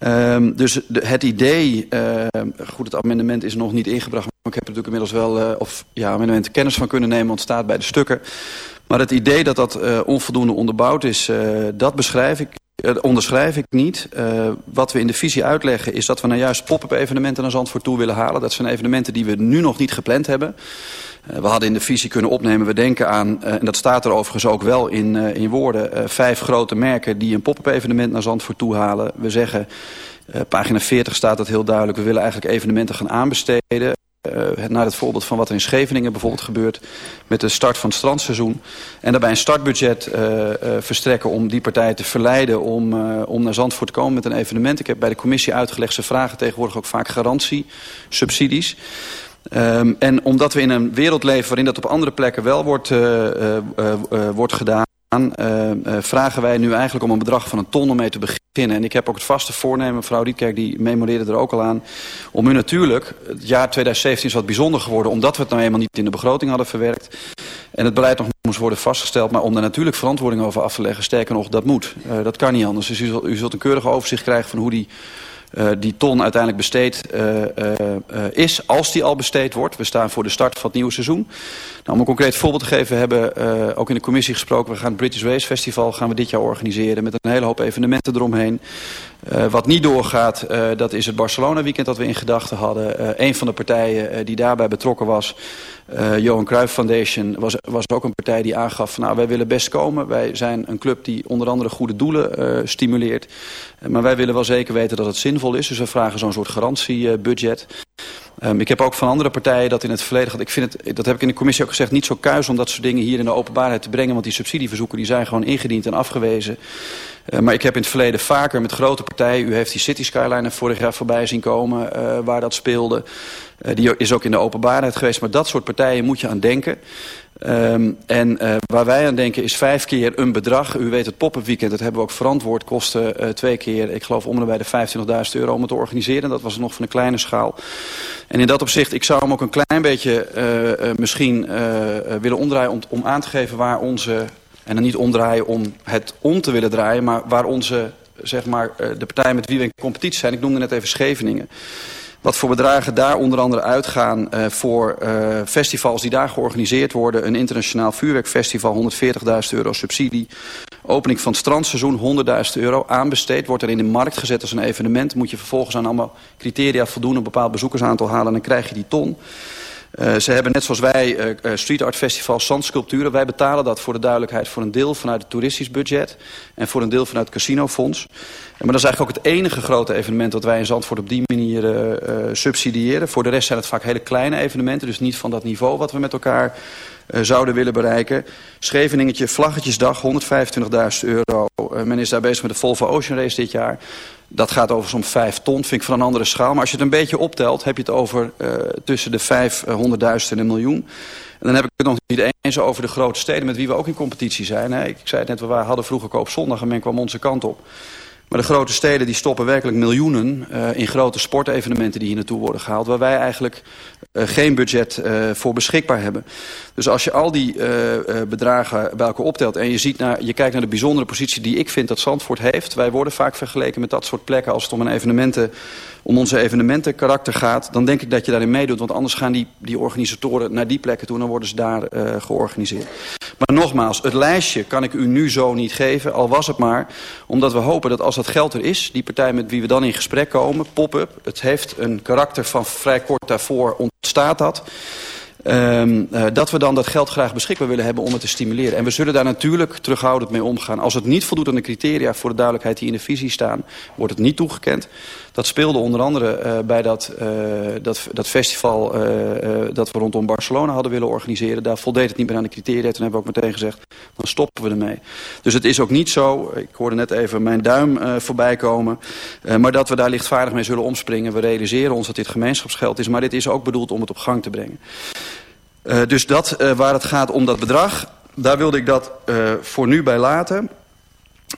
[SPEAKER 16] Um, dus het idee, uh, goed het amendement is nog niet ingebracht... maar ik heb er natuurlijk inmiddels wel, uh, of ja, amendement kennis van kunnen nemen... want het staat bij de stukken. Maar het idee dat dat uh, onvoldoende onderbouwd is, uh, dat beschrijf ik, uh, onderschrijf ik niet. Uh, wat we in de visie uitleggen is dat we nou juist pop-up evenementen naar Zandvoort toe willen halen. Dat zijn evenementen die we nu nog niet gepland hebben... Uh, we hadden in de visie kunnen opnemen, we denken aan, en dat staat er overigens ook wel in, in woorden, vijf grote merken die een pop-up evenement naar Zandvoort toe halen. We zeggen, pagina 40 staat dat heel duidelijk, we willen eigenlijk evenementen gaan aanbesteden. Uh, naar het voorbeeld van wat er in Scheveningen bijvoorbeeld gebeurt met de start van het strandseizoen. En daarbij een startbudget uh, uh, verstrekken om die partijen te verleiden om, om naar Zandvoort te komen met een evenement. Ik heb bij de commissie uitgelegd, ze vragen tegenwoordig ook vaak garantie, subsidies. Um, en omdat we in een wereld leven waarin dat op andere plekken wel wordt, uh, wordt gedaan... vragen wij nu eigenlijk om een bedrag van een ton om mee te beginnen. En ik heb ook het vaste voornemen, mevrouw Rietkerk die memoreerde er ook al aan... om u natuurlijk, het jaar 2017 is wat bijzonder geworden... omdat we het nou eenmaal niet in de begroting hadden verwerkt... en het beleid nog moest worden vastgesteld... maar om daar natuurlijk verantwoording over af te leggen, sterker nog, dat moet. dat kan niet anders. Dus u zult, u zult een keurig overzicht krijgen van hoe die uh, die ton uiteindelijk besteed uh, uh, is, als die al besteed wordt. We staan voor de start van het nieuwe seizoen. Nou, om een concreet voorbeeld te geven, we hebben ook in de commissie gesproken. We gaan het British Race Festival gaan we dit jaar organiseren met een hele hoop evenementen eromheen. Uh, wat niet doorgaat, uh, dat is het Barcelona weekend dat we in gedachten hadden. Uh, een van de partijen die daarbij betrokken was, Johan Cruijff Foundation, was, was ook een partij die aangaf... nou, wij willen best komen. Wij zijn een club die onder andere goede doelen stimuleert. Maar wij willen wel zeker weten dat het zinvol is. Dus we vragen zo'n soort garantiebudget. Um, ik heb ook van andere partijen dat in het verleden gehad. Ik vind het, dat heb ik in de commissie ook gezegd, niet zo kuis om dat soort dingen hier in de openbaarheid te brengen. Want die subsidieverzoeken die zijn gewoon ingediend en afgewezen. Uh, maar ik heb in het verleden vaker met grote partijen... u heeft die City Skyline vorig jaar voorbij zien komen uh, waar dat speelde. Uh, die is ook in de openbaarheid geweest. Maar dat soort partijen moet je aan denken. Um, en waar wij aan denken is vijf keer een bedrag. U weet het pop-up weekend, dat hebben we ook verantwoord. Kosten twee keer, ik geloof om en bij de 25.000 euro om het te organiseren. Dat was nog van een kleine schaal. En in dat opzicht, ik zou hem ook een klein beetje misschien willen omdraaien... Om, om aan te geven waar onze En dan niet omdraaien om het om te willen draaien, maar waar onze, zeg maar, eh, de partijen met wie we in competitie zijn, ik noemde net even Scheveningen. Wat voor bedragen daar onder andere uitgaan uh, voor uh, festivals die daar georganiseerd worden. Een internationaal vuurwerkfestival, 140.000 euro subsidie. Opening van het strandseizoen, 100.000 euro. Aanbesteed, wordt er in de markt gezet als een evenement. Moet je vervolgens aan allemaal criteria voldoen, een bepaald bezoekersaantal halen en dan krijg je die ton. Uh, ze hebben net zoals wij uh, street art festival zandsculpturen. Wij betalen dat voor de duidelijkheid voor een deel vanuit het toeristisch budget. En voor een deel vanuit het casinofonds. Maar dat is eigenlijk ook het enige grote evenement dat wij in Zandvoort op die manier uh, subsidiëren. Voor de rest zijn het vaak hele kleine evenementen. Dus niet van dat niveau wat we met elkaar zouden willen bereiken. Scheveningetje, Vlaggetjesdag, 125.000 euro. Uh, men is daar bezig met de Volvo Ocean Race dit jaar. Dat gaat over zo'n 5 ton, vind ik van een andere schaal. Maar als je het een beetje optelt, heb je het over uh, tussen de 500.000 en een miljoen. En dan heb ik het nog niet eens over de grote steden met wie we ook in competitie zijn. Ik zei het net, we hadden vroeger koop zondag en men kwam onze kant op. Maar de grote steden die stoppen werkelijk miljoenen uh, in grote sportevenementen die hier naartoe worden gehaald. Waar wij eigenlijk uh, geen budget uh, voor beschikbaar hebben. Dus als je al die bedragen elkaar optelt en je, ziet naar, je kijkt naar de bijzondere positie die ik vind dat Zandvoort heeft. Wij worden vaak vergeleken met dat soort plekken als het om, een evenementen, om onze evenementenkarakter gaat. Dan denk ik dat je daarin meedoet. Want anders gaan die, die organisatoren naar die plekken toe en dan worden ze daar georganiseerd. Maar nogmaals, het lijstje kan ik u nu zo niet geven. Al was het maar omdat we hopen dat als dat geld er is... die partij met wie we dan in gesprek komen, pop-up... het heeft een karakter van vrij kort daarvoor ontstaat dat... Um, uh, dat we dan dat geld graag beschikbaar willen hebben om het te stimuleren. En we zullen daar natuurlijk terughoudend mee omgaan. Als het niet voldoet aan de criteria voor de duidelijkheid die in de visie staan, wordt het niet toegekend. Dat speelde onder andere uh, bij dat, uh, dat, dat festival dat we rondom Barcelona hadden willen organiseren. Daar voldeed het niet meer aan de criteria. Toen hebben we ook meteen gezegd, dan stoppen we ermee. Dus het is ook niet zo, ik hoorde net even mijn duim voorbij komen, maar dat we daar lichtvaardig mee zullen omspringen. We realiseren ons dat dit gemeenschapsgeld is, maar dit is ook bedoeld om het op gang te brengen. Dus dat waar het gaat om dat bedrag, daar wilde ik dat voor nu bij laten.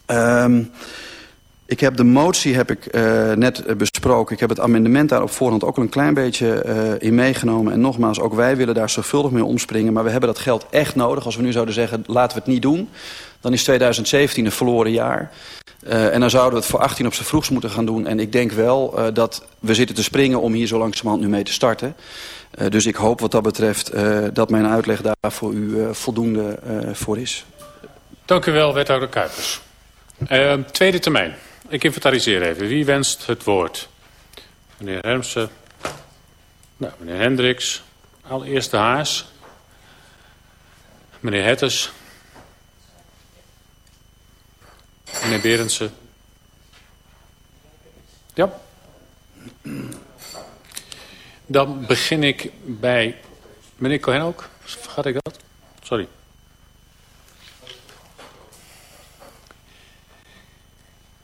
[SPEAKER 16] Um, ik heb de motie heb ik net besproken. Ik heb het amendement daar op voorhand ook al een klein beetje in meegenomen. En nogmaals, ook wij willen daar zorgvuldig mee omspringen. Maar we hebben dat geld echt nodig. Als we nu zouden zeggen, laten we het niet doen. Dan is 2017 een verloren jaar. En dan zouden we het voor 18 op z'n vroegst moeten gaan doen. En ik denk wel dat we zitten te springen om hier zo langzamerhand nu mee te starten. Dus ik hoop wat dat betreft dat mijn uitleg daar voor u voldoende voor is.
[SPEAKER 2] Dank u wel, wethouder Kuipers. Tweede termijn. Ik inventariseer even. Wie wenst het woord? Meneer Hermsen. Nou, meneer Hendricks. Allereerst de Haas. Meneer Hetters. Meneer Berendsen. Ja. Dan begin ik bij meneer Cohen ook. Vergat ik dat? Sorry.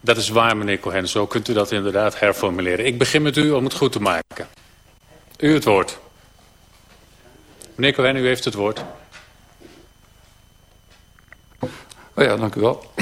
[SPEAKER 2] Dat is waar, meneer Cohen. Zo kunt u dat inderdaad herformuleren. Ik begin met u om het goed te maken. U het woord. Meneer Cohen, u heeft het woord.
[SPEAKER 14] Oh ja, dank u wel.